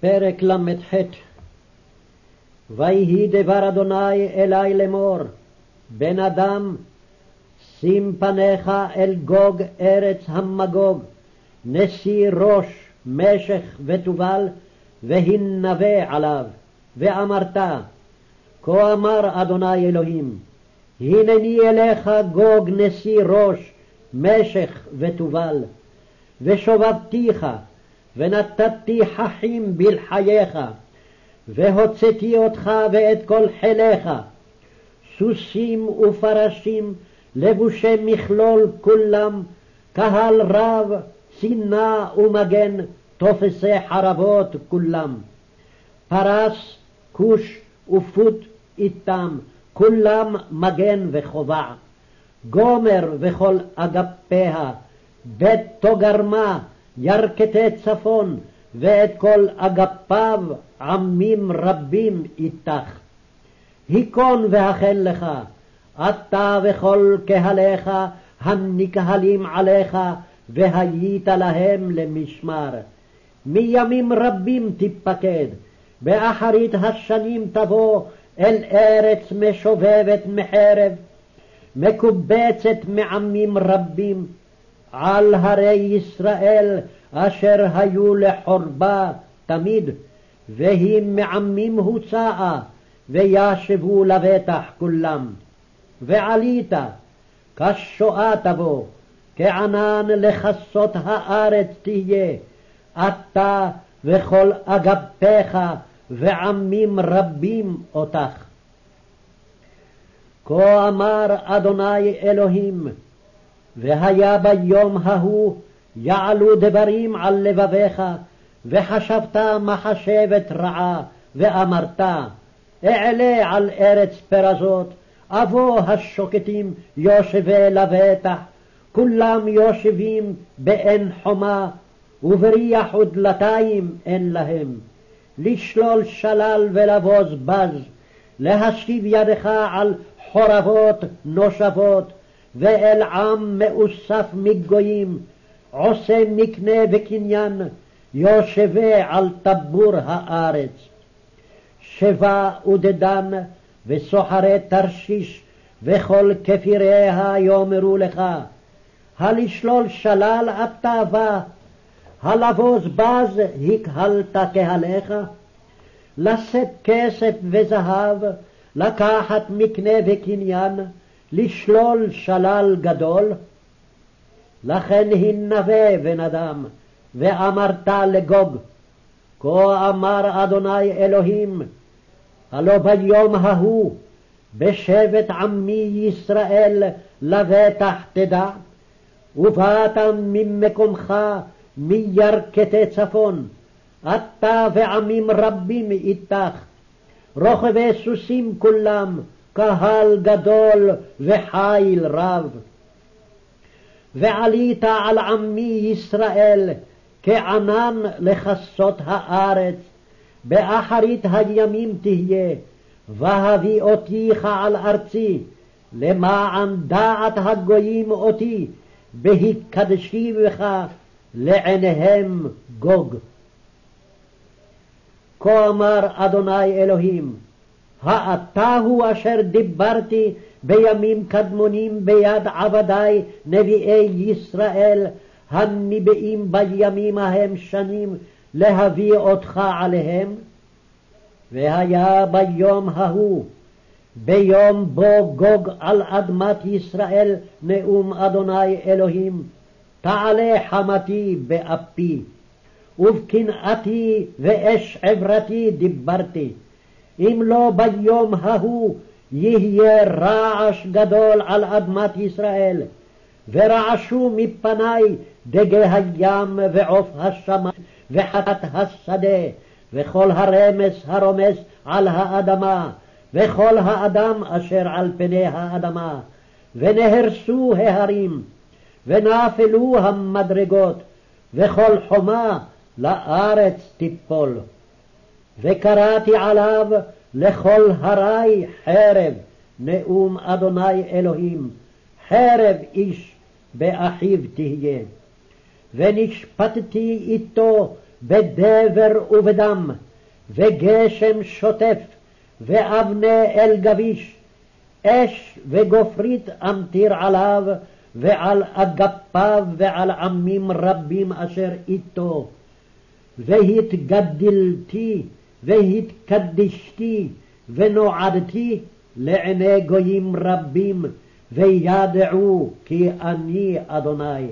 פרק ל"ח. ויהי דבר אדוני אלי לאמור, בן אדם, שים פניך אל גוג ארץ המגוג, נשיא ראש, משך ותובל, והנבא עליו, ואמרת, כה אמר אדוני אלוהים, הנני אליך גוג נשיא ראש, משך ותובל, ושובבתיך, ונתתי חכים בלחייך, והוצאתי אותך ואת כל חיליך, סוסים ופרשים, לבושי מכלול כולם, קהל רב, צינה ומגן, תופסי חרבות כולם. פרס, כוש ופוט איתם, כולם מגן וחובע. גומר וכל אגפיה, בית תוגרמה, ירכתי צפון, ואת כל אגפיו עמים רבים איתך. היכון והחל לך, אתה וכל קהליך הנקהלים עליך, והיית להם למשמר. מימים רבים תיפקד, באחרית השנים תבוא אל ארץ משובבת מחרב, מקובצת מעמים רבים, על הרי ישראל אשר היו לחורבה תמיד, והיא מעמים הוצאה, וישבו לבטח כולם. ועלית, כשואה תבוא, כענן לכסות הארץ תהיה, אתה וכל אגפיך ועמים רבים אותך. כה אמר אדוני אלוהים, והיה ביום ההוא יעלו דברים על לבביך, וחשבת מחשבת רעה, ואמרת, אעלה על ארץ פרזות, אבוא השוקטים יושבי לבטח, כולם יושבים באין חומה, ובריח ודלתיים אין להם. לשלול שלל ולבוז בז, להשיב ידך על חורבות נושבות, ואל עם מאוסף מגויים, עושה מקנה וקניין, יושבי על טבור הארץ. שבא ודדן וסוחרי תרשיש וכל כפיריה יאמרו לך, הלשלול שלל אתה בא, הלבוז בז הקהלת קהליך, לשאת כסף וזהב, לקחת מקנה וקניין, לשלול שלל גדול? לכן הנבא בן אדם, ואמרת לגוג, כה אמר אדוני אלוהים, הלא ביום ההוא, בשבט עמי ישראל לבטח תדע, ובאת ממקומך מירכתי צפון, אתה ועמים רבים איתך, רוכבי סוסים כולם, קהל גדול וחיל רב. ועלית על עמי ישראל כענן לכסות הארץ, באחרית הימים תהיה, והביא אותיך על ארצי, למען דעת הגויים אותי, בהקדשי בך לעיניהם גוג. כה אמר אדוני אלוהים, האתה הוא אשר דיברתי בימים קדמונים ביד עבדי נביאי ישראל, הניבאים בימים ההם שנים, להביא אותך עליהם? והיה ביום ההוא, ביום בו גוג על אדמת ישראל נאום אדוני אלוהים, תעלה חמתי באפי, ובקנאתי ואש עברתי דיברתי. אם לא ביום ההוא יהיה רעש גדול על אדמת ישראל, ורעשו מפני דגי הים ועוף השמים וחטאת השדה, וכל הרמס הרומס על האדמה, וכל האדם אשר על פני האדמה, ונהרסו ההרים, ונפלו המדרגות, וכל חומה לארץ תיפול. וקראתי עליו לכל הרי חרב, נאום אדוני אלוהים, חרב איש באחיו תהיה. ונשפטתי איתו בדבר ובדם, וגשם שוטף, ואבנה אל גביש, אש וגופרית אמטיר עליו, ועל אגפיו ועל עמים רבים אשר איתו. והתגדלתי, והתקדשתי, ונועדתי לעיני גויים רבים, וידעו כי אני אדוני.